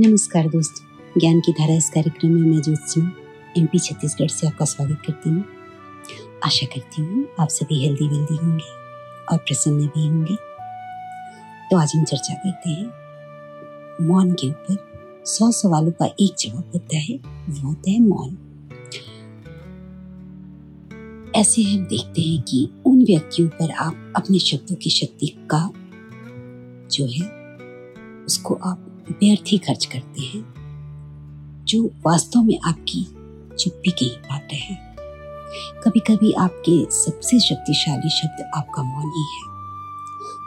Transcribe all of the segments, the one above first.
नमस्कार दोस्तों। ज्ञान की धारा इस कार्यक्रम में मैं ज्योत्सना एमपी छत्तीसगढ़ से आपका स्वागत करती हूँ। आशा करती हूँ आप सभी हेल्दी वेल्दी होंगे और प्रसन्न भी होंगे। तो आज हम चर्चा करते हैं, मौन के ऊपर सौ सवालों का एक जवाब होता है, वो होता है मौन। ऐसे हम देखते हैं कि उन व्यक्तियों पर आप अपने शब्दों की शक्ति का जो है, उसको आप व्यर्थ ही खर्च करते हैं, जो वास्तव में आपकी चुप्पी के ही पात्र है। कभी कभी आपके सबसे शक्तिशाली शब्द आपका मौन ही है।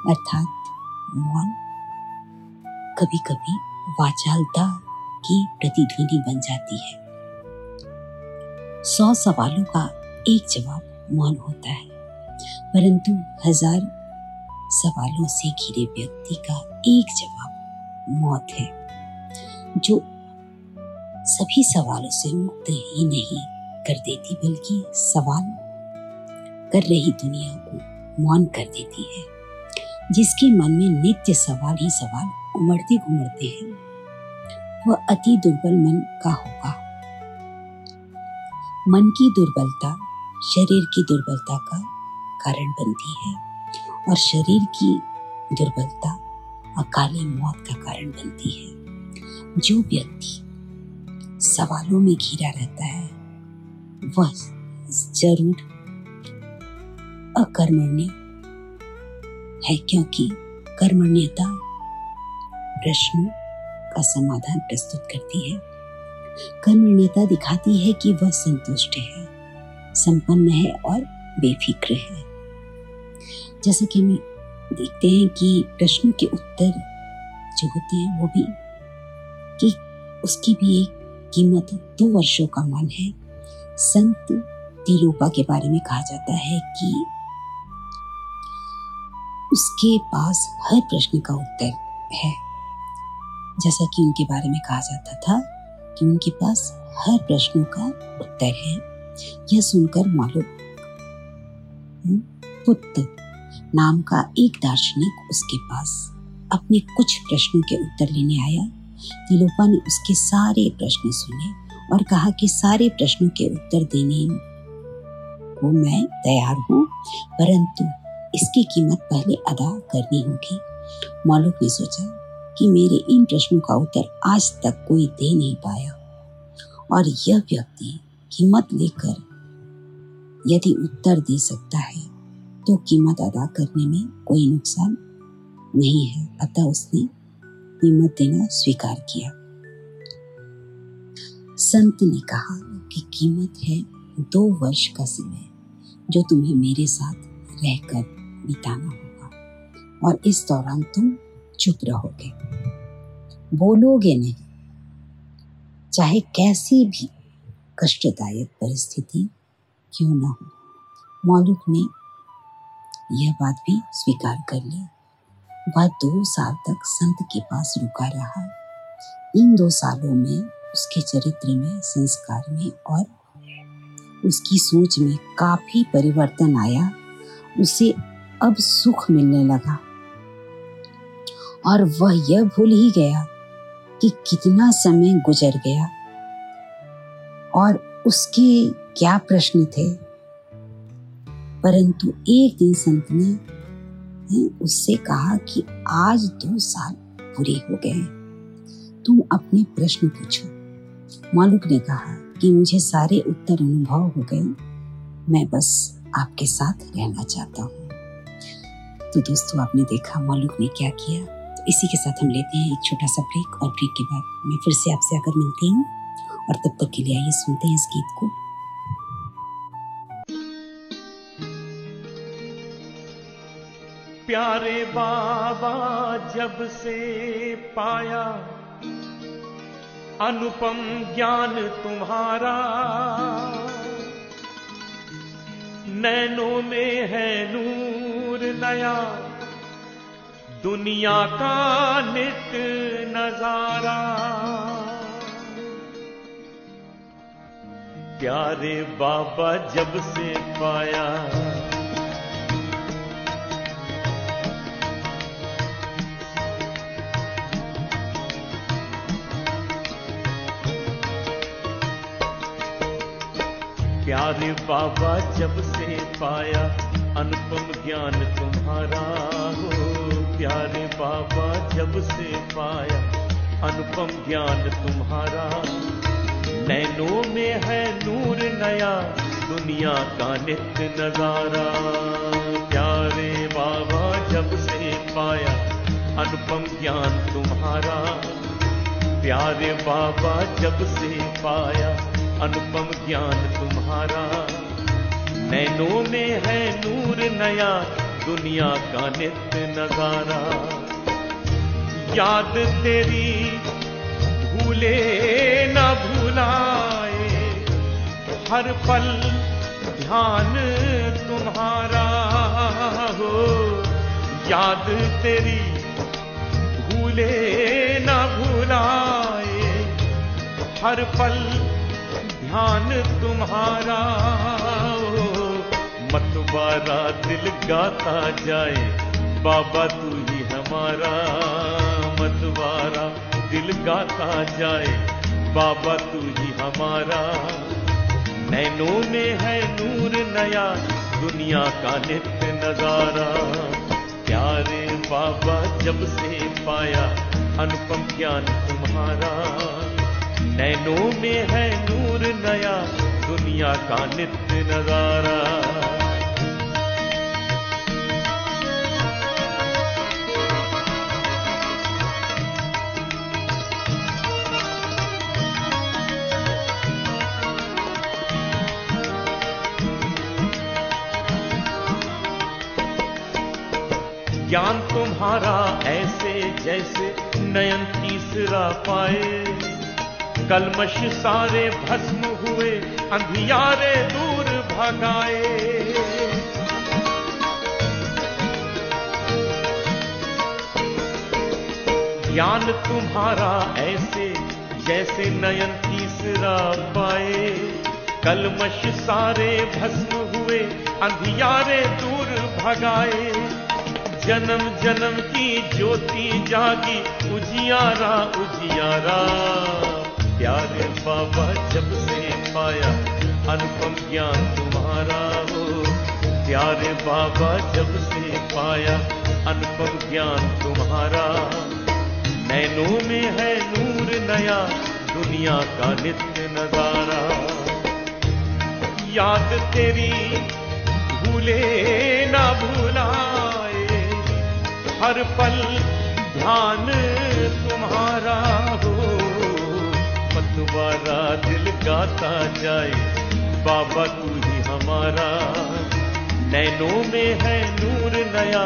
अर्थात मौन कभी कभी वाचालता की प्रतिध्वनि बन जाती है। सौ सवालों का एक जवाब मौन होता है, परंतु हज़ार सवालों से घिरे व्यक्ति का एक जवाब मौत है, जो सभी सवालों से मुक्त ही नहीं कर देती, बल्कि सवाल कर रही दुनिया को मौन कर देती है, जिसके मन में नित्य सवाल ही सवाल उमड़ते घुमड़ते हैं। वह अति दुर्बल मन का होगा। मन की दुर्बलता शरीर की दुर्बलता का कारण बनती है, और शरीर की दुर्बलता अकाले मौत का कारण बनती है। जो व्यक्ति सवालों में घिरा रहता है, वह ज़रूर अकर्मण्य है, क्योंकि कर्मण्यता प्रश्नों का समाधान प्रस्तुत करती है। कर्मण्यता दिखाती है कि वह संतुष्ट है, संपन्न है और बेफिक्र है। जैसे कि मैं देखते हैं कि प्रश्नों के उत्तर जो होते हैं वो भी कि उसकी भी एक कीमत दो वर्षों का मान है। संत तिरुपा के बारे में कहा जाता है कि उसके पास हर प्रश्न का उत्तर है। जैसा कि उनके बारे में कहा जाता था कि उनके पास हर प्रश्नों का उत्तर है। यह सुनकर मालूम पुत्र नाम का एक दार्शनिक उसके पास अपने कुछ प्रश्नों के उत्तर लेने आया। तिलोपा ने उसके सारे प्रश्न सुने और कहा कि सारे प्रश्नों के उत्तर देने को मैं तैयार हूँ, परंतु इसकी कीमत पहले अदा करनी होगी। मौलुक ने सोचा कि मेरे इन प्रश्नों का उत्तर आज तक कोई दे नहीं पाया और यह व्यक्ति कीमत लेकर यदि उत्तर दे सकता है तो कीमत अदा करने में कोई नुकसान नहीं है। अतः उसने कीमत देना स्वीकार किया। संत ने कहा कि कीमत है दो वर्ष का समय जो तुम्हें मेरे साथ रहकर बिताना होगा और इस दौरान तुम चुप रहोगे। बोलोगे नहीं। चाहे कैसी भी कष्टदायक परिस्थिति क्यों न हो, मौलुक ने यह बात भी स्वीकार कर ली। वह दो साल तक संत के पास रुका रहा। इन दो सालों में उसके चरित्र में, संस्कार में और उसकी सोच में काफ़ी परिवर्तन आया। उसे अब सुख मिलने लगा। और वह यह भूल ही गया कि कितना समय गुजर गया। और उसके क्या प्रश्न थे? परंतु एक दिन संत ने उससे कहा कि आज दो साल पूरे हो गए तुम अपने प्रश्न पूछो। मालूक ने कहा कि मुझे सारे उत्तर अनुभव हो गए। मैं बस आपके साथ रहना चाहता हूँ। तो दोस्तों, आपने देखा मालूक ने क्या किया? तो इसी के साथ हम लेते हैं एक छोटा सा ब्रेक और ब्रेक के बाद मैं फिर से आपसे आकर मिलती हूँ। और तब तक के लिए आइए सुनते हैं इस गीत को। प्यारे बाबा जब से पाया, अनुपम ज्ञान तुम्हारा। नैनों में है नूर नया, दुनिया का नित नज़ारा। प्यारे बाबा जब से पाया प्यारे बाबा जब से पाया, अनुपम ज्ञान तुम्हारा हो। प्यारे बाबा जब से पाया, अनुपम ज्ञान तुम्हारा। नैनों में है नूर नया, दुनिया का नित्य नज़ारा। प्यारे बाबा जब से पाया, अनुपम ज्ञान तुम्हारा। प्यारे बाबा जब से पाया अनुपम ज्ञान तुम्हारा। नैनों में है नूर नया, दुनिया का नित्य नज़ारा याद तेरी भूले न भूलाए, हर पल ध्यान तुम्हारा। हो, याद तेरी भूले न भूलाए, हर पल ध्यान तुम्हारा मतवारा दिल गाता जाए, बाबा तू ही हमारा मतवारा दिल गाता जाए, बाबा तू ही हमारा। नैनों में है नूर नया, दुनिया का नित्य नज़ारा। प्यारे बाबा जब से पाया, अनुपम ज्ञान तुम्हारा। नैनों में है नूर नया दुनिया का नित्य नज़ारा। ज्ञान तुम्हारा ऐसे जैसे नयन तीसरा पाए। कलमश सारे भस्म हुए, अंधियारे दूर भगाए। ज्ञान तुम्हारा ऐसे, जैसे नयन तीसरा पाए। कलमश सारे भस्म हुए, अंधियारे दूर भगाए। जन्म जन्म की ज्योति जागी, उजियारा उजियारा। प्यारे बाबा जब से पाया अनुपम ज्ञान तुम्हारा हो। प्यारे बाबा जब से पाया अनुपम ज्ञान तुम्हारा। नैनों में है नूर नया, दुनिया का नित्य नज़ारा। याद तेरी भूले ना भूलाए, हर पल ध्यान तुम्हारा। पतवारा दिल गाता जाए, बाबा तू ही हमारा। नैनों में है नूर नया,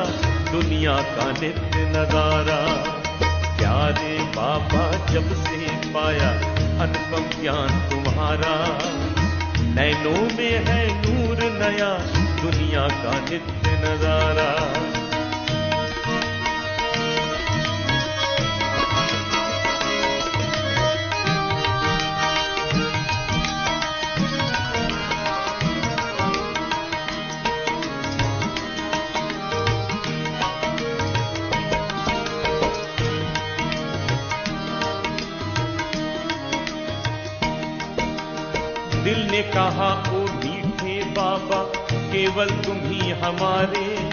दुनिया का नित्य नज़ारा। प्यारे बाबा जब से पाया, अनुपम ज्ञान तुम्हारा। नैनों में है नूर नया, दुनिया का नित्य नज़ारा। केवल तुम ही हमारे।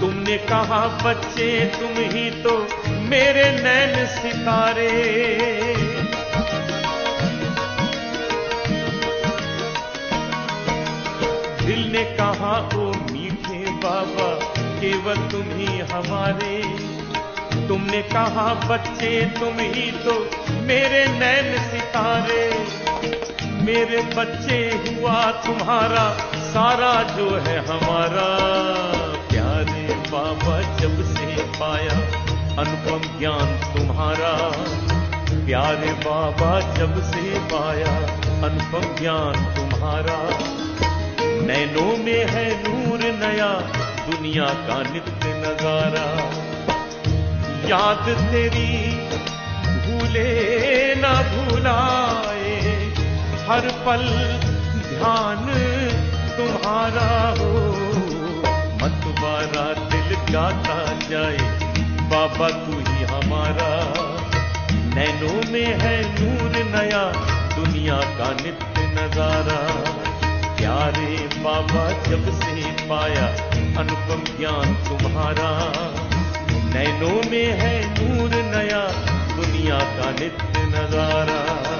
तुमने कहा, बच्चे, तुम ही तो मेरे नैन सितारे। दिल ने कहा, ओ मीठे बाबा, केवल तुम ही हमारे। तुमने कहा, बच्चे, तुम ही तो मेरे नैन सितारे। मेरे बच्चे हुआ तुम्हारा सारा जो है हमारा। प्यारे बाबा जब से पाया अनुपम ज्ञान तुम्हारा। प्यारे बाबा जब से पाया अनुपम ज्ञान तुम्हारा। नैनों में है नूर नया, दुनिया का नित्य नज़ारा। याद तेरी भूले ना भूलाए, हर पल ध्यान तुम्हारा हो। मतवारा दिल गाता जाए, बाबा तू ही हमारा। नैनों में है नूर नया, दुनिया का नित्य नज़ारा। प्यारे बाबा जब से पाया, अनुपम ज्ञान तुम्हारा। नैनों में है नूर नया, दुनिया का नित्य नज़ारा।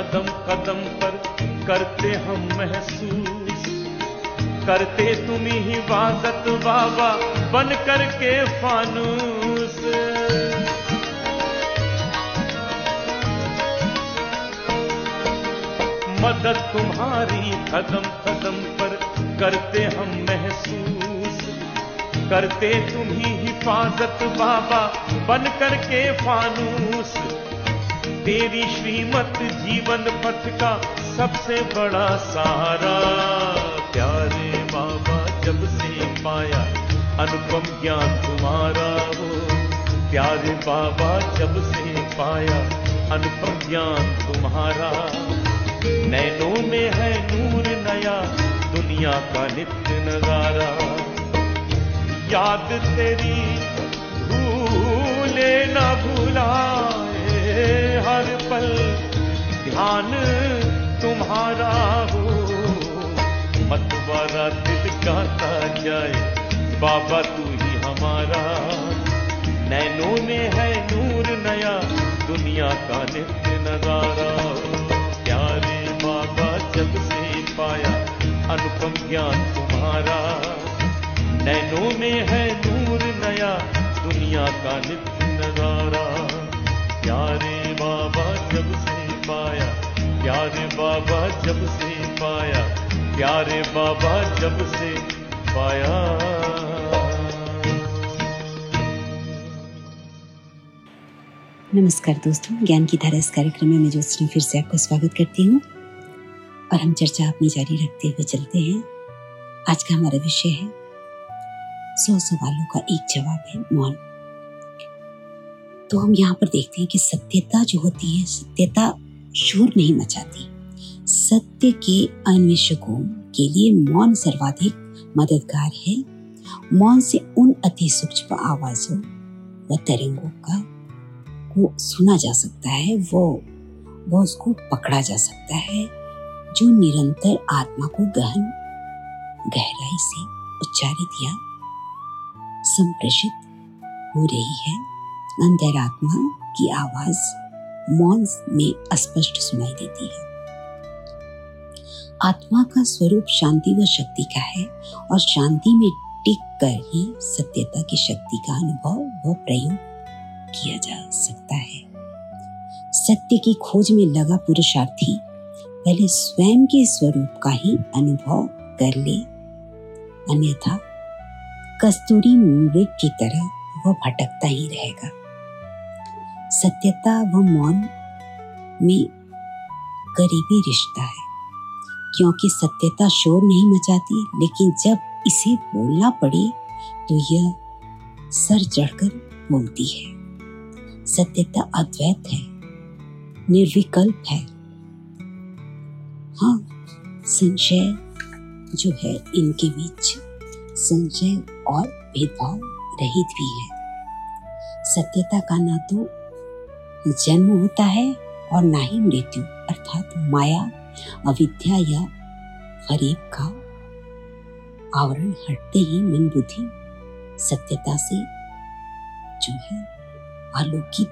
कदम कदम पर करते हम महसूस। करते तुम ही वादत बाबा बन करके फानूस। मदद तुम्हारी कदम कदम पर करते हम महसूस। करते तुम ही हिफाजत बाबा बन करके फानूस। तेरी श्रीमत जीवन पथ का सबसे बड़ा सहारा। प्यारे बाबा, जब से पाया अनुपम ज्ञान तुम्हारा हो। प्यारे बाबा, जब से पाया अनुपम ज्ञान तुम्हारा। नैनों में है नूर नया, दुनिया का नित्य नज़ारा। याद तेरी, भूले ना भुलाए हर पल ध्यान तुम्हारा हो। मतवारा दिल गाता जाए, बाबा तू ही हमारा। नैनों में है नूर नया, दुनिया का नित्य नज़ारा। प्यारे बाबा जब से पाया, अनुपम ज्ञान तुम्हारा। नैनों में है नूर नया, दुनिया का नित्य नज़ारा। प्यारे बाबा जब से पाया, प्यारे बाबा जब से पाया, प्यारे बाबा जब से पाया। नमस्कार दोस्तों, ज्ञान की धारा इस कार्यक्रम में मैं ज्योत्सना फिर से आपका स्वागत करती हूँ। और हम चर्चा अपनी जारी रखते हुए चलते हैं। आज का हमारा विषय है, सौ सवालों का एक जवाब है, मौन। तो हम यहाँ पर देखते हैं कि सत्यता जो होती है, सत्यता शोर नहीं मचाती। सत्य के अन्वेषकों के लिए मौन सर्वाधिक मददगार है। मौन से उन अति सूक्ष्म आवाजों व तरंगों का को सुना जा सकता है, वो वो उसको पकड़ा जा सकता है, जो निरंतर आत्मा को गहन, गहराई से उच्चारित या संप्रेषित हो रही है। अंतरात्मा की आवाज़ मौन में स्पष्ट सुनाई देती है। आत्मा का स्वरूप शांति व शक्ति का है और शांति में टिक कर ही सत्यता की शक्ति का अनुभव व प्रयोग किया जा सकता है। सत्य की खोज में लगा पुरुषार्थी पहले स्वयं के स्वरूप का ही अनुभव कर ले। अन्यथा कस्तूरी मृग की तरह वह भटकता ही रहेगा। सत्यता व मौन में करीबी रिश्ता है। क्योंकि सत्यता शोर नहीं मचाती, लेकिन जब इसे बोलना पड़े तो यह सर चढ़कर बोलती है। सत्यता अद्वैत है, निर्विकल्प है। हाँ संशय जो है, इनके बीच संशय और भेदभाव रहित भी है। सत्यता का ना तो जन्म होता है और ना ही मृत्यु, अर्थात माया, अविद्या या फरीब का आवरण हटते ही मन बुद्धि सत्यता से जो है आलोकित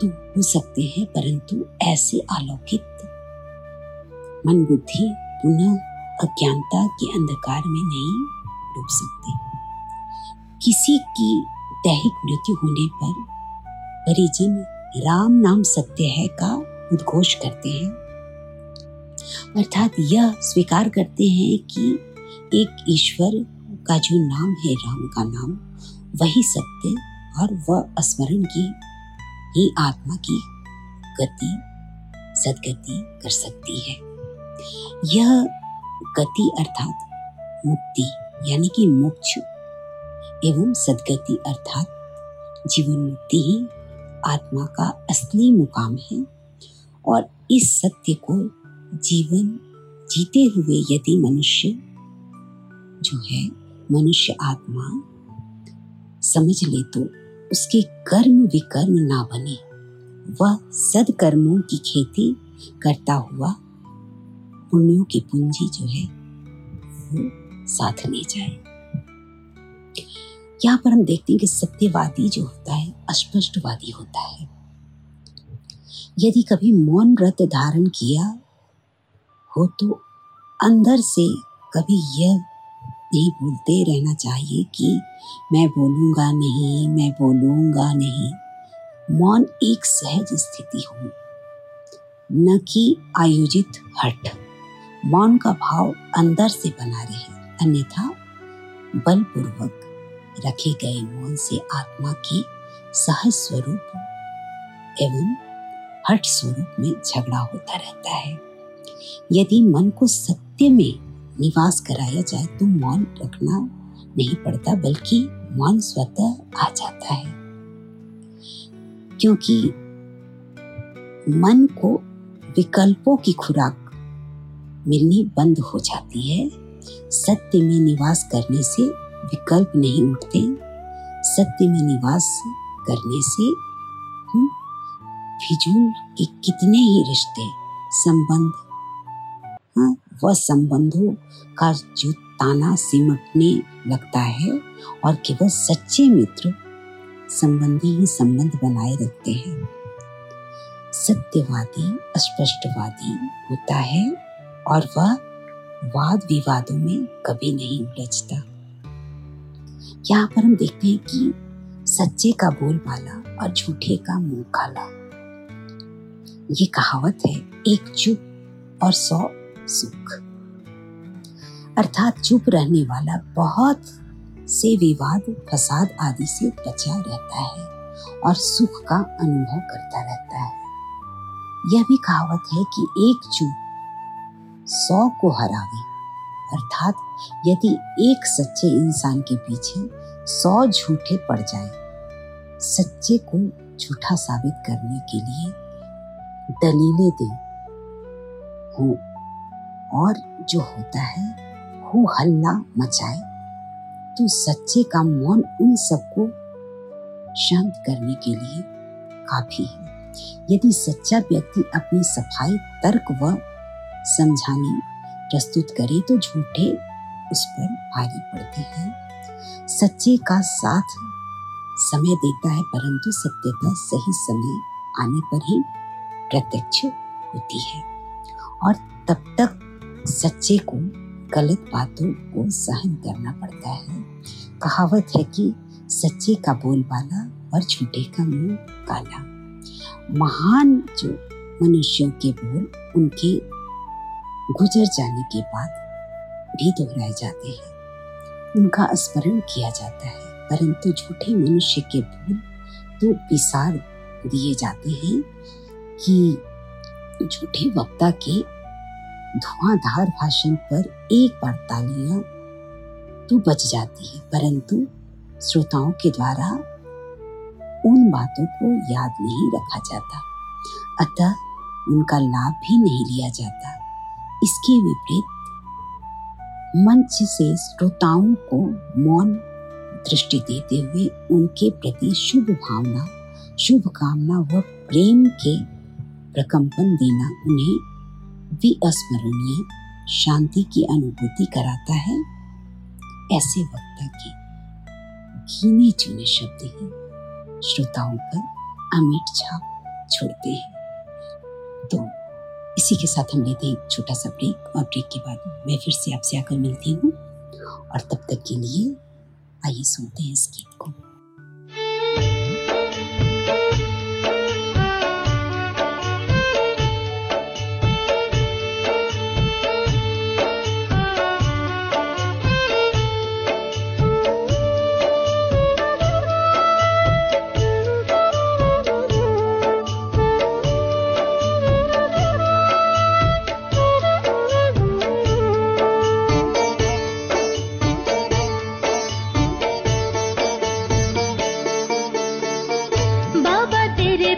तो हो सकते हैं, परंतु ऐसे आलोकित मन बुद्धि पुनः अज्ञानता के अंधकार में नहीं डूब सकते। किसी की दैहिक मृत्यु होने पर परिजन राम नाम सत्य है का उद्घोष करते हैं। अर्थात यह स्वीकार करते हैं कि एक ईश्वर का जो नाम है, राम का नाम, वही सत्य और वह स्मरण की ही आत्मा की गति, सदगति कर सकती है। यह गति अर्थात मुक्ति, यानी कि मोक्ष एवं सदगति अर्थात जीवन मुक्ति ही आत्मा का असली मुकाम है और इस सत्य को जीवन जीते हुए यदि मनुष्य जो है, मनुष्य आत्मा समझ ले तो उसके कर्म विकर्म ना बने। वह सदकर्मों की खेती करता हुआ पुण्यों की पूंजी जो है, वो ले जाए। यहाँ पर हम देखते हैं कि सत्यवादी जो होता है, अस्पष्टवादी होता है। यदि कभी मौन व्रत धारण किया हो तो अंदर से कभी यह नहीं बोलते रहना चाहिए कि मैं बोलूँगा नहीं, मैं बोलूँगा नहीं। मौन एक सहज स्थिति हो, न कि आयोजित हट मौन का भाव अंदर से बना रहे, अन्यथा बलपूर्वक। रखे गए मौन से आत्मा की सहज स्वरूप एवं हट स्वरूप में झगड़ा होता रहता है। यदि मन को सत्य में निवास कराया जाए तो मौन रखना नहीं पड़ता, बल्कि मौन स्वतः आ जाता है। क्योंकि मन को विकल्पों की खुराक मिलनी बंद हो जाती है। सत्य में निवास करने से विकल्प नहीं उठते। सत्य में निवास करने से फिजूल के कितने ही रिश्ते संबंध हाँ, वह संबंधों का जो ताना सिमटने लगता है और केवल सच्चे मित्र संबंधी ही संबंध बनाए रखते हैं। सत्यवादी अस्पष्टवादी होता है और वह वाद विवादों में कभी नहीं उलझता। यहाँ पर हम देखते हैं कि सच्चे का बोल बाला और झूठे का मुँह काला ये कहावत है, एक चुप और सौ सुख। अर्थात चुप रहने वाला बहुत से विवाद, फसाद आदि से बचा रहता है और सुख का अनुभव करता रहता है। यह भी कहावत है कि एक चुप सौ को हरावे। अर्थात यदि एक सच्चे इंसान के पीछे सौ झूठे पड़ जाए। सच्चे को झूठा साबित करने के लिए दलीलें दे। हो और जो होता है, हो हल्ला मचाए। तो सच्चे का मौन उन सबको शांत करने के लिए काफ़ी है। यदि सच्चा व्यक्ति अपनी सफ़ाई, तर्क व समझाने प्रस्तुत करे तो झूठे उस पर भारी पड़ते हैं। सच्चे का साथ समय देता है, परंतु सत्यता सही समय आने पर ही प्रत्यक्ष होती है। और तब तक सच्चे को, गलत बातों को सहन करना पड़ता है। कहावत है कि सच्चे का बोल बाला और झूठे का मुँह काला। महान जो मनुष्यों के बोल, उनके गुजर जाने के बाद भी दोहराए जाते हैं। उनका स्मरण किया जाता है, परंतु झूठे मनुष्य के भूल तो विसार दिए जाते हैं कि झूठे वक्ता के धुआंधार भाषण पर एक बार तालियाँ तो बच जाती है, परंतु श्रोताओं के द्वारा उन बातों को याद नहीं रखा जाता। अतः उनका लाभ भी नहीं लिया जाता। इसके विपरीत मंच से श्रोताओं को मौन दृष्टि देते हुए उनके प्रति शुभ भावना शुभ कामना व प्रेम के प्रकंपन देना उन्हें विस्मरणीय शांति की अनुभूति कराता है। ऐसे वक्ता के गिने चुने शब्द ही श्रोताओं पर अमिट छाप छोड़ते हैं। तो इसी के साथ हम लेते हैं छोटा सा ब्रेक और ब्रेक के बाद मैं फिर से आपसे आकर मिलती हूँ। और तब तक के लिए आइए सुनते हैं इस गीत को। बाबा तेरे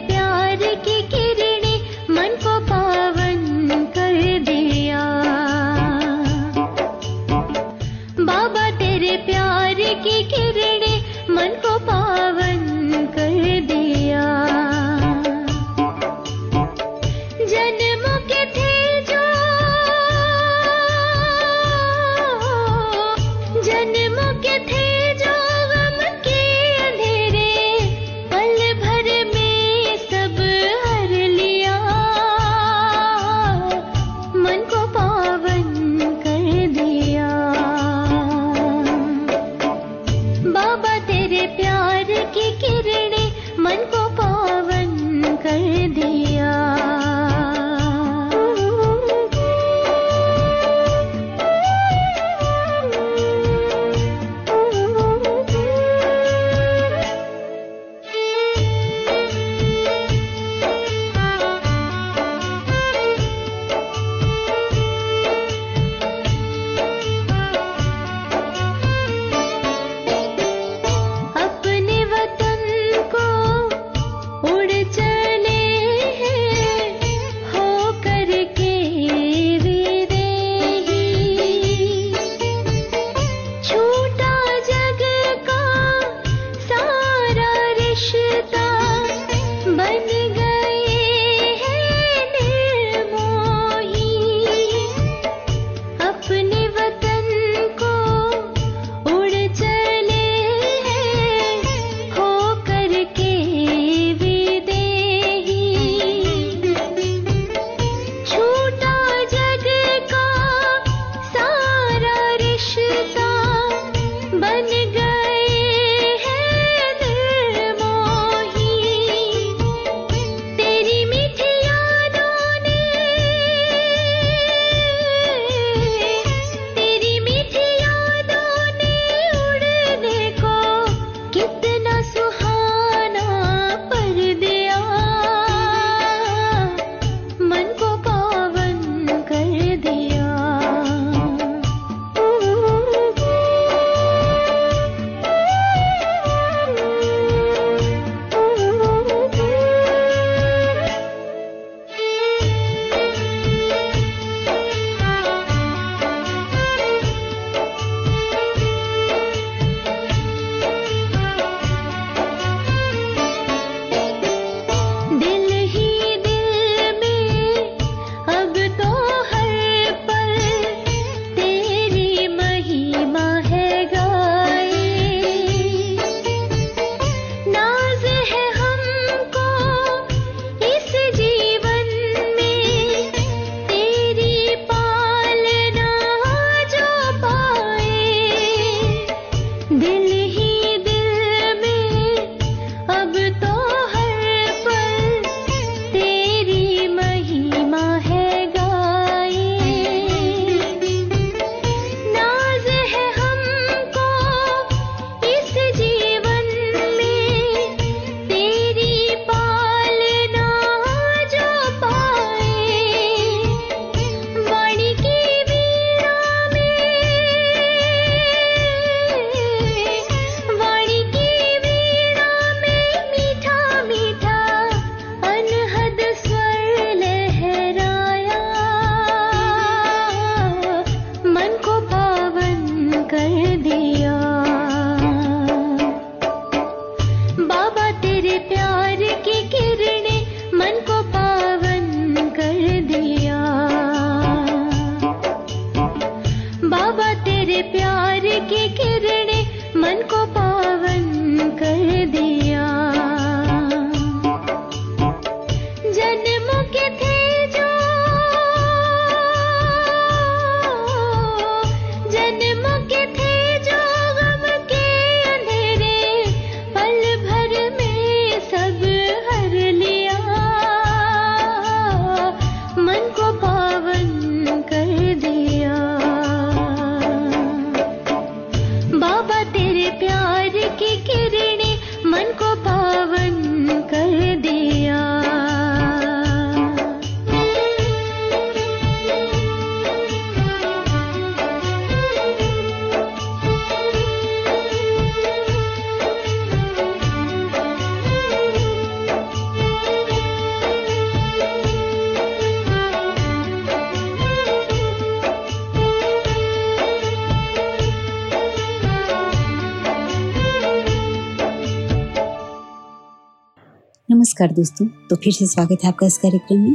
नमस्कार दोस्तों। तो फिर से स्वागत है आपका इस कार्यक्रम में।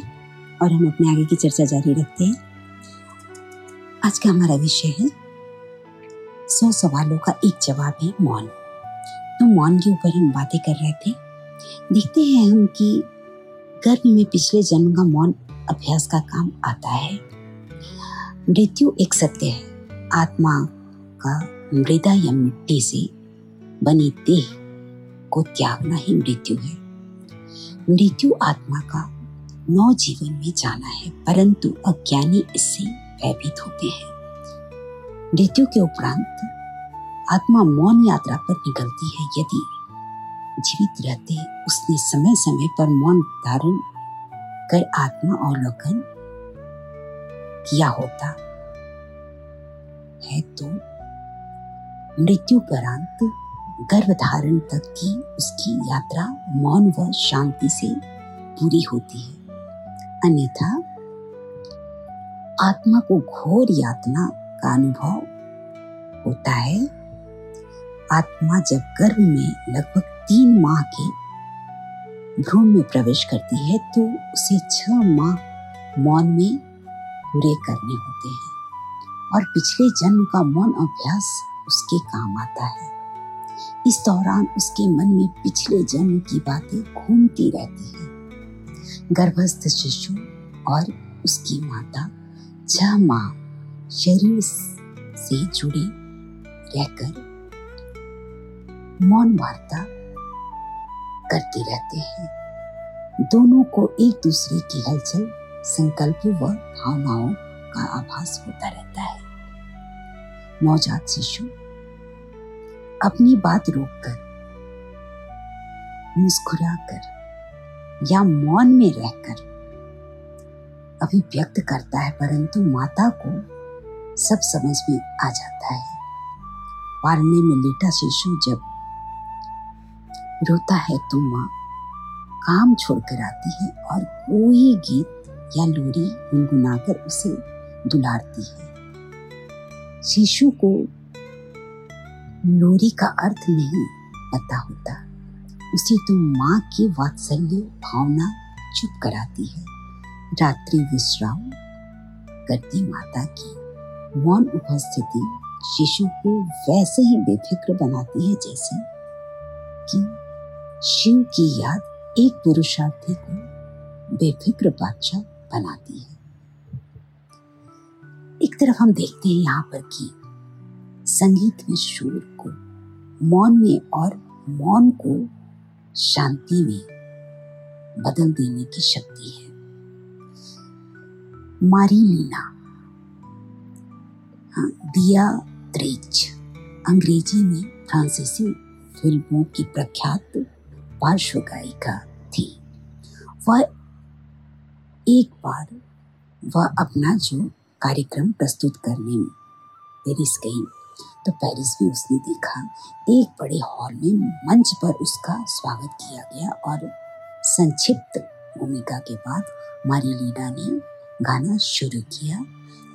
और हम अपने आगे की चर्चा जारी रखते हैं। आज का हमारा विषय है, सौ सवालों का एक जवाब है मौन। तो मौन के ऊपर हम बातें कर रहे थे। देखते हैं हम कि गर्भ में पिछले जन्म का मौन अभ्यास का काम आता है। मृत्यु एक सत्य है। आत्मा का मृदा या मिट्टी से बनी देह को त्यागना ही मृत्यु है। मृत्यु आत्मा का नौ जीवन में जाना है, परंतु अज्ञानी इससे भयभीत होते हैं। मृत्यु के उपरांत आत्मा मौन यात्रा पर निकलती है। यदि जीवित रहते उसने समय समय पर मौन धारण कर आत्मा अवलोकन किया होता है तो मृत्यु परांत गर्भधारण तक की उसकी यात्रा मौन व शांति से पूरी होती है। अन्यथा आत्मा को घोर यातना का अनुभव होता है। आत्मा जब गर्भ में लगभग तीन माह के भ्रूण में प्रवेश करती है तो उसे छह माह मौन में पूरे करने होते हैं। और पिछले जन्म का मौन अभ्यास उसके काम आता है। इस दौरान उसके मन में पिछले जन्म की बातें घूमती रहती है। गर्भस्थ शिशु और उसकी माता, छह माह शरीर से जुड़े रहकर मौन वार्ता करते रहते हैं। दोनों को एक दूसरे की हलचल, संकल्प व भावनाओं का आभास होता रहता है। नवजात शिशु अपनी बात रोककर, मुस्कुराकर या मौन में रहकर अभिव्यक्त करता है, परंतु माता को सब समझ में आ जाता है। पालने में लेटा शिशु जब रोता है तो माँ काम छोड़कर आती है और कोई गीत या लोरी गुनगुनाकर उसे दुलारती है। शिशु को लोरी का अर्थ नहीं पता होता। उसे तो माँ की वात्सल्य, भावना चुप कराती है। रात्रि विश्राम करती माता की। मौन उपस्थिति शिशु को वैसे ही बेफिक्र बनाती है जैसे कि शिव की याद एक पुरुषार्थी को बेफिक्र बादशाह बनाती है। एक तरफ़ हम देखते हैं यहाँ पर कि संगीत में शोर को, मौन में और मौन को शांति में बदल देने की शक्ति है। मारी लीना हाँ दिया त्रेच अंग्रेज़ी में फ्रांसीसी फ़िल्मों की प्रख्यात पार्श्व गायिका थी। वह एक बार वह अपना जो कार्यक्रम प्रस्तुत करने पेरिस गई। पेरिस में उसने देखा। एक बड़े हॉल में मंच पर उसका स्वागत किया गया और संक्षिप्त भूमिका के बाद मारीलीना ने गाना शुरू किया।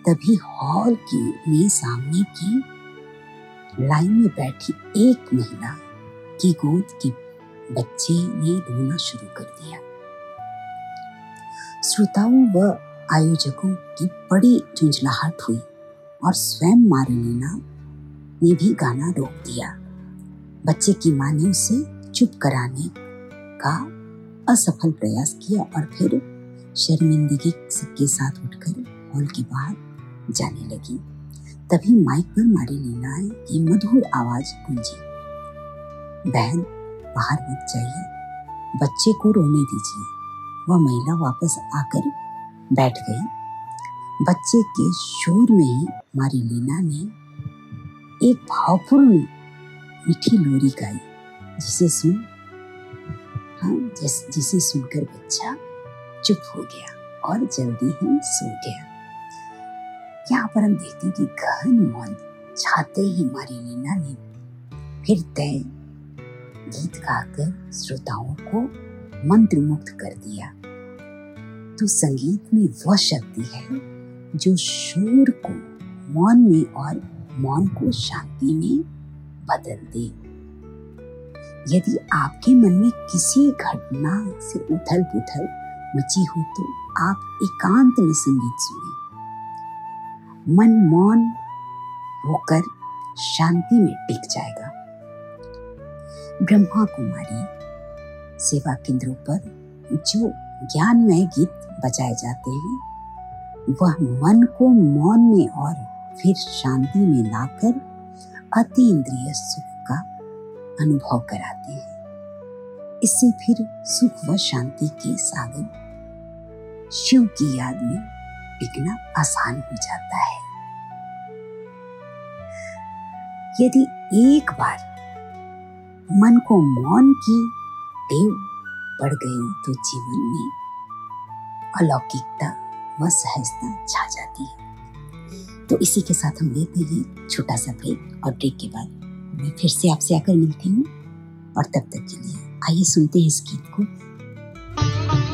तभी हॉल की में सामने की लाइन में बैठी एक महिला की गोद के बच्चे ने रोना शुरू कर दिया। श्रोताओं व आयोजकों की बड़ी झुंझलाहट हुई और स्वयं मारिलीना ने भी गाना रोक दिया। बच्चे की माँ ने उसे चुप कराने का असफल प्रयास किया और फिर शर्मिंदगी के साथ उठकर हॉल के बाहर जाने लगी। तभी माइक पर मारी लीना की मधुर आवाज़ गूंजी। बहन, बाहर मत जाइए। बच्चे को रोने दीजिए। वह महिला वापस आकर बैठ गई। बच्चे के शोर में ही मारी लीना ने एक भावपूर्ण मीठी लोरी गाई, जिसे सुन हाँ जिस, जिसे सुनकर बच्चा चुप हो गया और जल्दी ही सो गया। यहाँ पर हम देखते हैं कि गहन मौन छाते ही मारी नीना ने फिर तय गीत गाकर श्रोताओं को मंत्र मुक्त कर दिया। तो संगीत में वह शक्ति है जो शोर को मौन में और मौन को शांति में बदल दे। यदि आपके मन में किसी घटना से उथल पुथल मची हो तो आप एकांत में संगीत सुने। मन मौन होकर शांति में टिक जाएगा। ब्रह्मा कुमारी सेवा केंद्रों पर जो ज्ञानमय गीत बजाए जाते हैं, वह मन को मौन में और फिर शांति में लाकर अति इंद्रिय सुख का अनुभव कराते हैं। इससे फिर सुख व शांति के सागर शिव की याद में टिकना आसान हो जाता है। यदि एक बार मन को मौन की टेव पड़ गई तो जीवन में अलौकिकता व सहजता छा जाती है। तो इसी के साथ हम लेते हैं छोटा सा ब्रेक और ब्रेक के बाद मैं फिर से आपसे आकर मिलती हूँ और तब तक के लिए आइए सुनते हैं इस गीत को।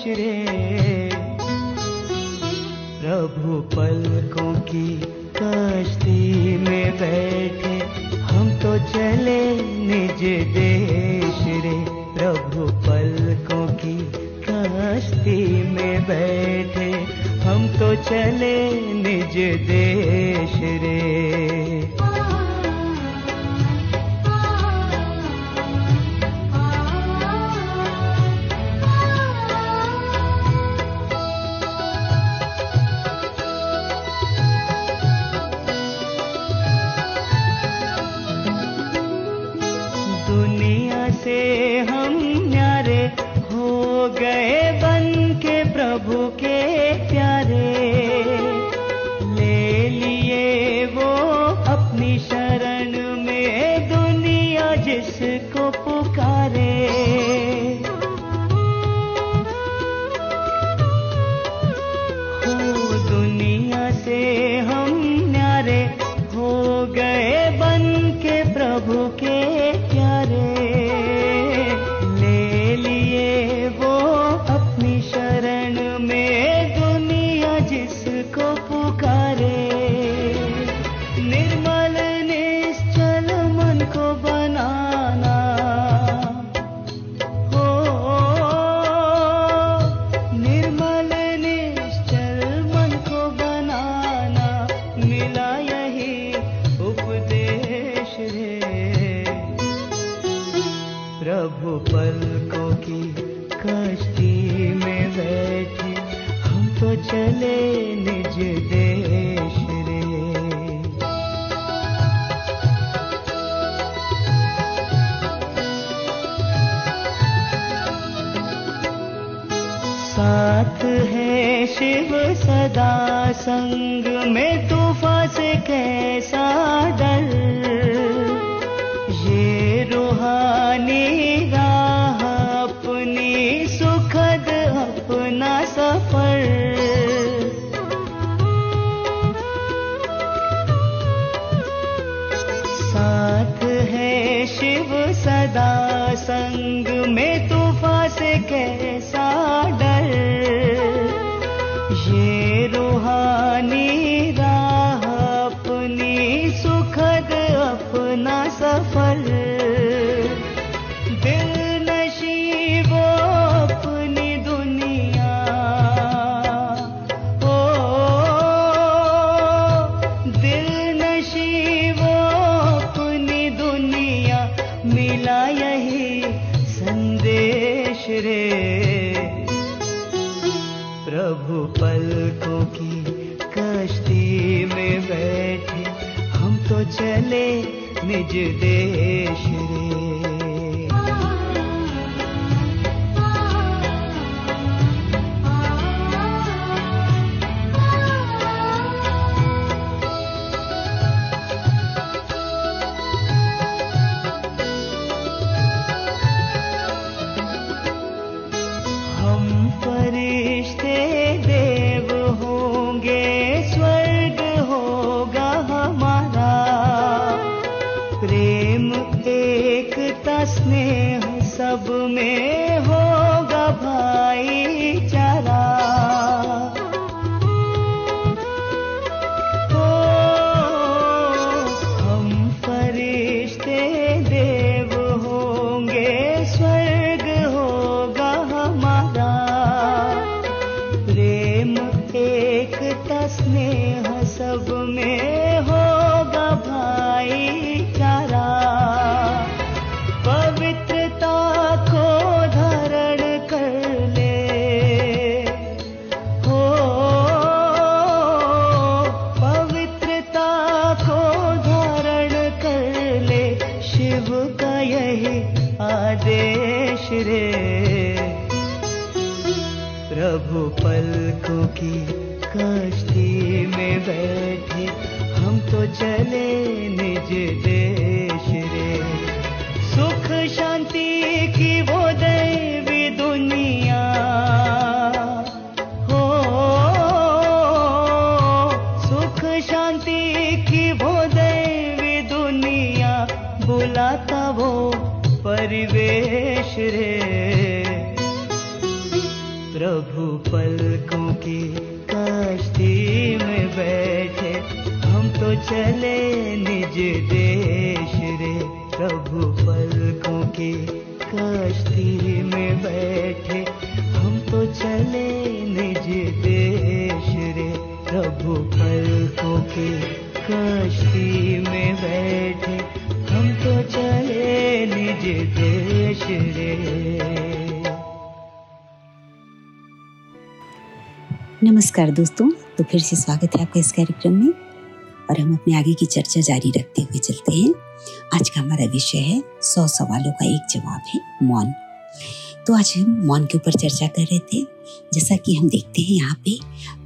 खुश प्रभु पलकों की कश्ती में बैठे, हम तो चले निज देश रे। प्रभु पलकों की कश्ती में बैठे, हम तो चले निज देश रे। निज देश नमस्कार दोस्तों तो फिर से स्वागत है आपका इस कार्यक्रम में। और हम अपने आगे की चर्चा जारी रखते हुए चलते हैं। आज का हमारा विषय है, सौ सवालों का एक जवाब है, मौन। तो आज हम मौन के ऊपर चर्चा कर रहे थे। जैसा कि हम देखते हैं यहाँ पे,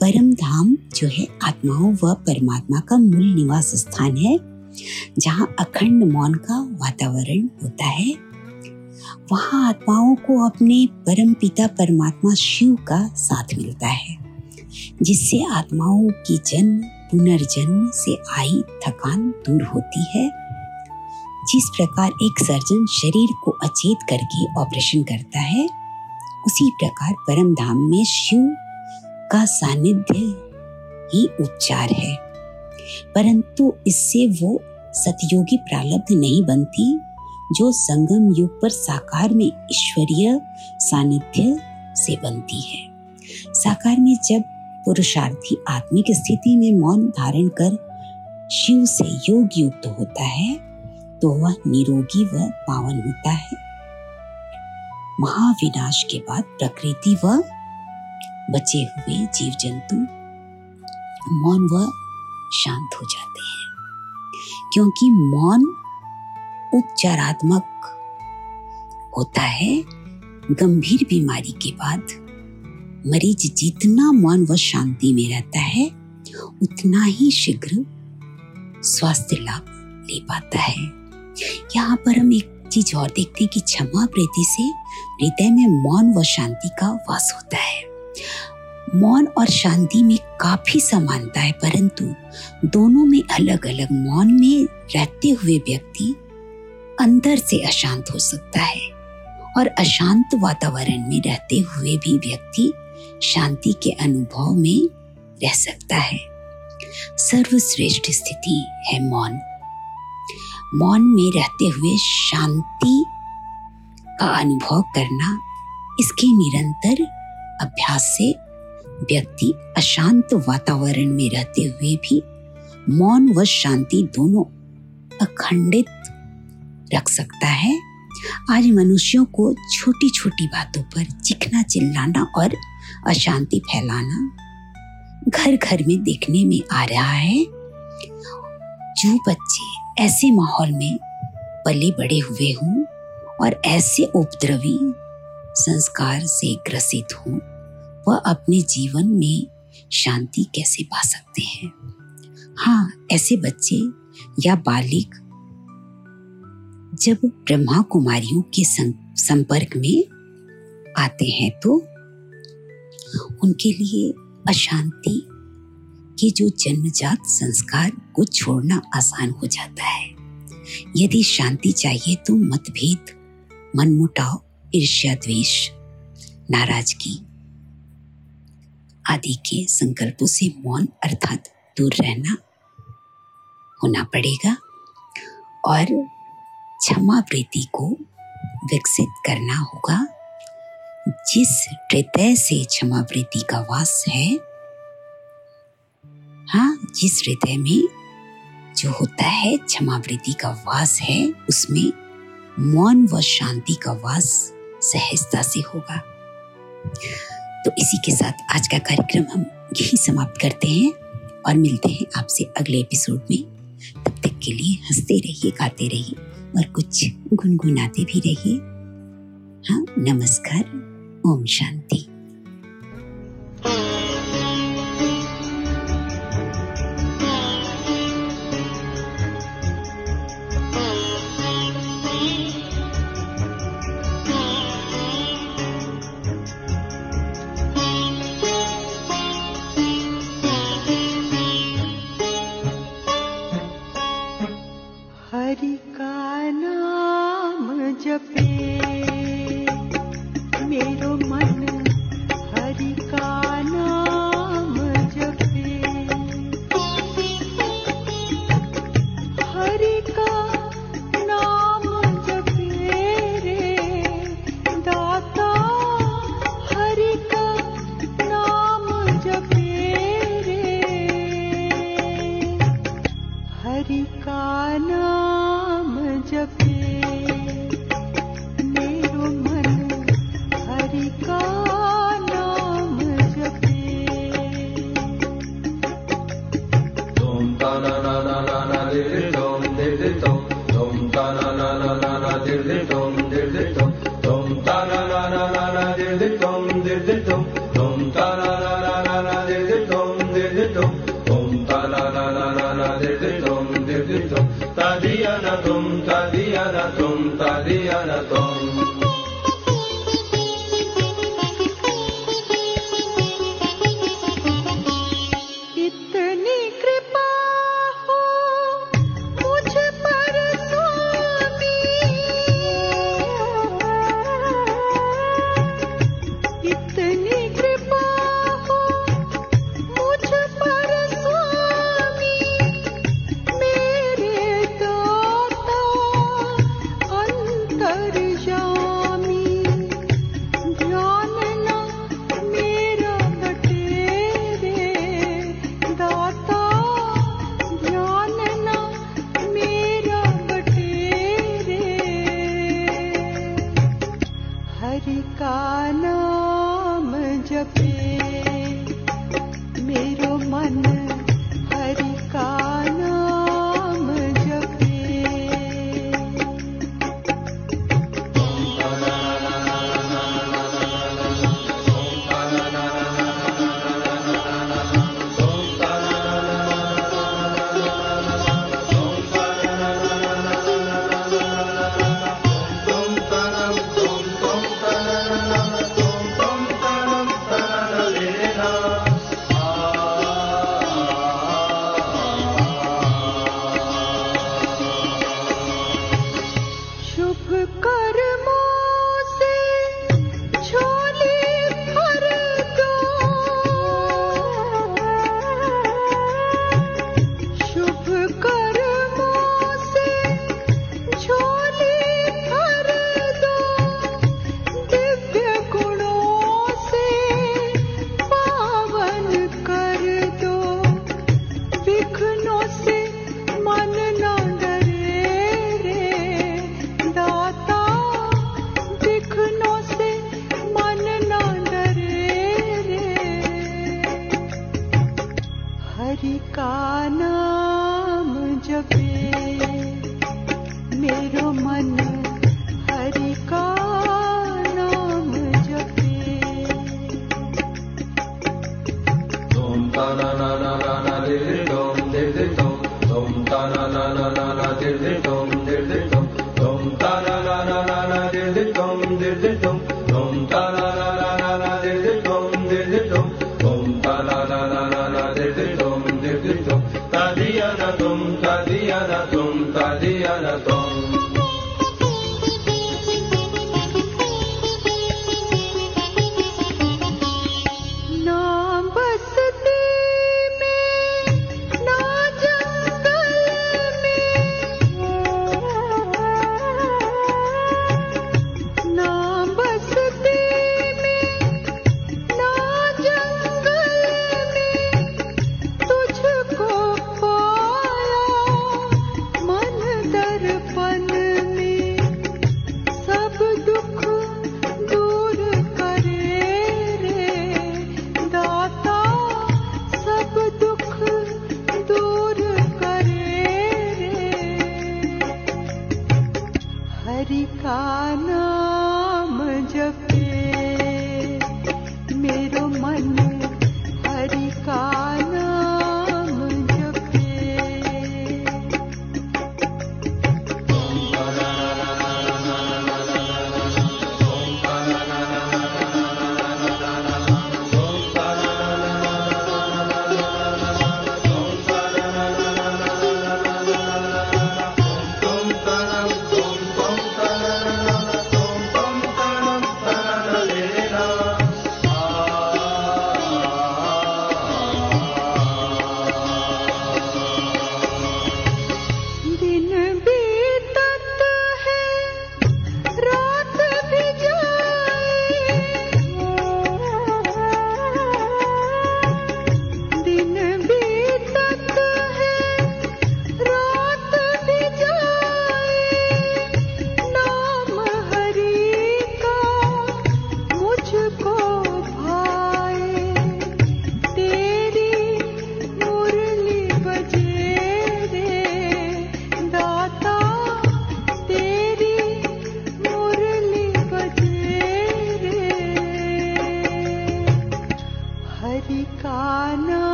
परम धाम जो है, आत्माओं व परमात्मा का मूल निवास स्थान है, जहाँ अखंड मौन का वातावरण होता है। वहाँ आत्माओं को अपने परम पिता परमात्मा शिव का साथ मिलता है। जिससे आत्माओं की जन्म, पुनर्जन्म से आई थकान दूर होती है। जिस प्रकार एक सर्जन शरीर को अचेत करके ऑपरेशन करता है, उसी प्रकार परम धाम में शिव का सानिध्य ही उपचार है। परंतु इससे वो सतयोगी प्रारब्ध नहीं बनती, जो संगम युग पर साकार में ईश्वरीय सानिध्य से बनती है। साकार में जब पुरुषार्थी आत्मिक स्थिति में मौन धारण कर शिव से योग युक्त होता है तो वह निरोगी व पावन होता है। महाविनाश के बाद प्रकृति व बचे हुए जीव जंतु मौन व शांत हो जाते हैं। क्योंकि मौन उपचारात्मक होता है, गंभीर बीमारी के बाद मरीज़ जितना मौन व शांति में रहता है, उतना ही शीघ्र स्वास्थ्य लाभ ले पाता है। यहाँ पर हम एक चीज़ और देखते हैं कि क्षमा प्रीति से हृदय में मौन व शांति का वास होता है। मौन और शांति में काफ़ी समानता है, परंतु दोनों में अलग अलग मौन में रहते हुए व्यक्ति अंदर से अशांत हो सकता है और अशांत वातावरण में रहते हुए भी व्यक्ति शांति के अनुभव में रह सकता है। सर्वश्रेष्ठ स्थिति है मौन। मौन में रहते हुए शांति का अनुभव करना, इसके निरंतर अभ्यास से व्यक्ति अशांत वातावरण में रहते हुए भी मौन व शांति दोनों अखंडित रख सकता है। आज मनुष्यों को छोटी छोटी बातों पर चिखना चिल्लाना और अशांति फैलाना घर घर में देखने में आ रहा है। जो बच्चे ऐसे माहौल में पले बड़े हुए हूँ और ऐसे उपद्रवी संस्कार से ग्रसित हूँ, वह अपने जीवन में शांति कैसे पा सकते हैं? हाँ ऐसे बच्चे या बालिक जब ब्रह्मा कुमारियों के संपर्क में आते हैं तो उनके लिए अशांति के जो जन्मजात संस्कार को छोड़ना आसान हो जाता है। यदि शांति चाहिए तो मतभेद, मनमुटाव, ईर्ष्या द्वेष, नाराज़गी आदि के संकल्पों से मौन अर्थात दूर रहना होना पड़ेगा और क्षमा प्रीति को विकसित करना होगा। जिस हृदय से क्षमा प्रीति का वास है हाँ जिस हृदय में जो होता है क्षमा प्रीति का वास है, उसमें मौन व शांति का वास सहजता से होगा। तो इसी के साथ आज का कार्यक्रम हम यही समाप्त करते हैं और मिलते हैं आपसे अगले एपिसोड में। तब तक के लिए हँसते रहिए, गाते रहिए और कुछ गुनगुनाते भी रहिए। हाँ नमस्कार। ओम शांति Diana